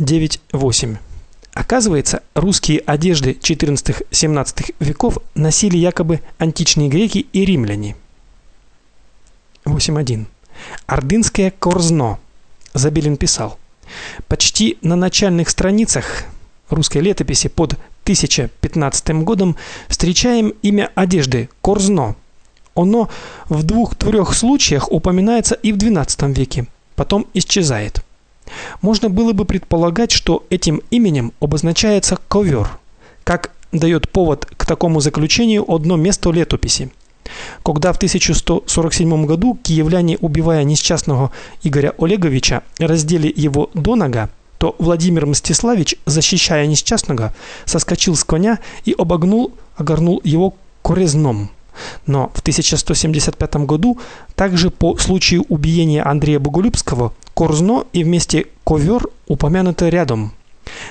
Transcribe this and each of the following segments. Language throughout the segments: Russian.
9.8. Оказывается, русские одежды XIV-XVII веков носили якобы античные греки и римляне. 8.1. Ордынское корзно. Забелин писал: Почти на начальных страницах русской летописи под 1015 годом встречаем имя одежды корзно. Оно в двух-трех случаях упоминается и в XII веке, потом исчезает. Можно было бы предполагать, что этим именем обозначается ковер, как дает повод к такому заключению одно место летописи. Когда в 1147 году киевляне, убивая несчастного Игоря Олеговича, раздели его до нога, то Владимир Мстиславич, защищая несчастного, соскочил с коня и обогнул, огорнул его корезном. Но в 1175 году также по случаю убиения Андрея Боголюбского Корзно и вместе ковер упомянуты рядом.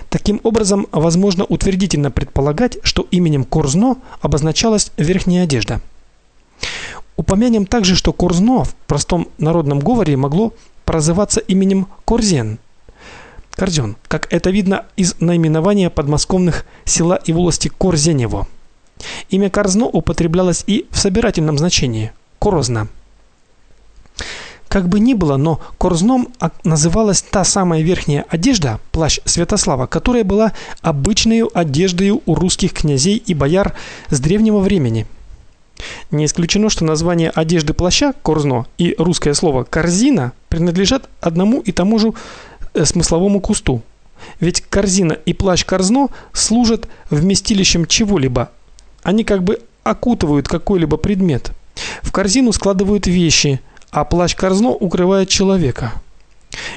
Таким образом, возможно утвердительно предполагать, что именем Корзно обозначалась верхняя одежда. Упомянем также, что Корзно в простом народном говоре могло прозываться именем Корзен. Корзен, как это видно из наименования подмосковных села и волости Корзенево. Имя Корзно употреблялось и в собирательном значении Корозна. Как бы ни было, но корзном называлась та самая верхняя одежда, плащ Святослава, которая была обычной одеждой у русских князей и бояр с древнего времени. Не исключено, что название одежды плаща корзно и русское слово корзина принадлежат одному и тому же э, смысловому кусту. Ведь корзина и плащ корзно служат вместилищем чего-либо. Они как бы окутывают какой-либо предмет. В корзину складывают вещи, а плащ корзно укрывает человека.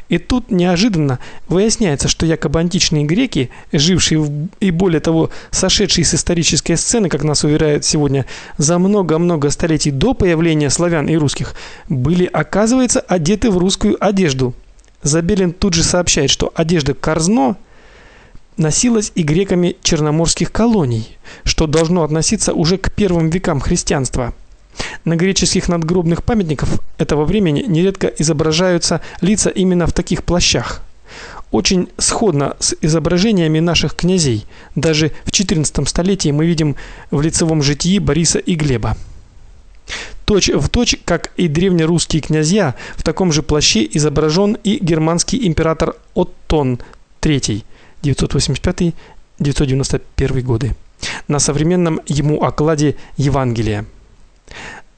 И тут неожиданно выясняется, что якобы античные греки, жившие в, и более того, сошедшие с исторической сцены, как нас уверяют сегодня, за много-много столетий до появления славян и русских, были, оказывается, одеты в русскую одежду. Забелин тут же сообщает, что одежда корзно носилась и греками черноморских колоний, что должно относиться уже к первым векам христианства. На греческих надгробных памятниках этого времени нередко изображаются лица именно в таких плащах. Очень сходно с изображениями наших князей. Даже в XIV столетии мы видим в лицевом житии Бориса и Глеба. Точь в точь, как и древнерусские князья, в таком же плаще изображен и германский император Оттон III 985-991 годы на современном ему окладе Евангелия.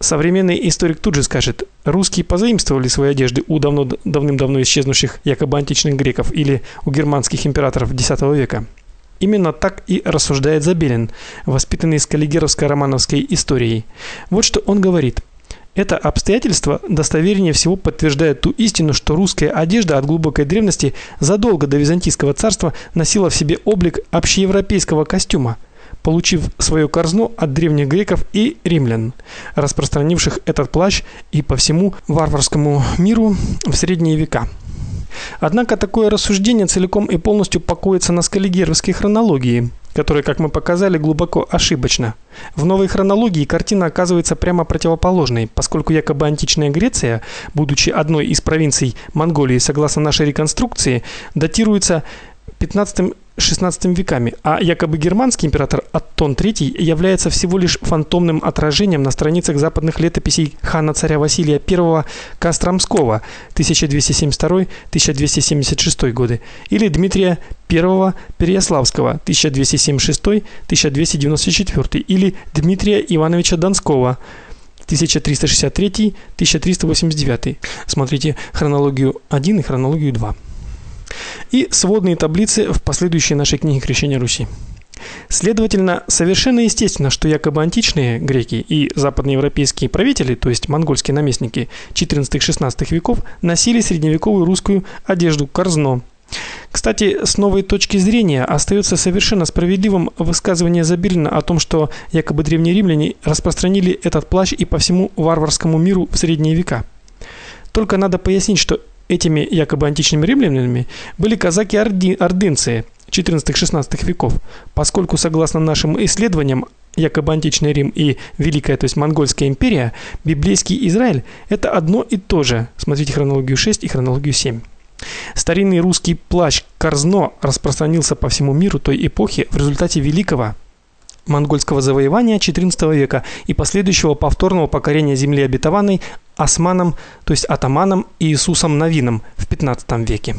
Современный историк тут же скажет: русские позаимствовали свои одежды у давно давным-давно исчезнувших якобы античных греков или у германских императоров X века. Именно так и рассуждает Забелин, воспитанный с каллигеровско-романовской историей. Вот что он говорит: это обстоятельство достовернее всего подтверждает ту истину, что русская одежда от глубокой древности задолго до византийского царства носила в себе облик общеевропейского костюма получив свое корзно от древних греков и римлян, распространивших этот плащ и по всему варварскому миру в средние века. Однако такое рассуждение целиком и полностью покоится на скаллигеровской хронологии, которая, как мы показали, глубоко ошибочна. В новой хронологии картина оказывается прямо противоположной, поскольку якобы античная Греция, будучи одной из провинций Монголии, согласно нашей реконструкции, датируется 15 XVI веками, а якобы германский император Аттон III является всего лишь фантомным отражением на страницах западных летописей хана царя Василия I Костромского 1272-1276 годы или Дмитрия I Переяславского 1276-1294 или Дмитрия Ивановича Донского 1363-1389. Смотрите хронологию 1 и хронологию 2 и сводные таблицы в последующей нашей книге Крещение Руси. Следовательно, совершенно естественно, что якобы античные греки и западноевропейские правители, то есть монгольские наместники XIV-XVI веков, носили средневековую русскую одежду корзно. Кстати, с новой точки зрения остается совершенно справедливым высказывание Забелина о том, что якобы древние римляне распространили этот плащ и по всему варварскому миру в средние века. Только надо пояснить, что Этими якобы античными римлянами были казаки-ордынцы XIV-XVI веков, поскольку согласно нашим исследованиям якобы античный Рим и Великая, то есть Монгольская империя, библейский Израиль это одно и то же. Смотрите хронологию 6 и хронологию 7. Старинный русский плащ корзно распространился по всему миру той эпохи в результате великого монгольского завоевания XIV века и последующего повторного покорения земли обетованной османом, то есть атаманом Иисусом Новином в XV веке.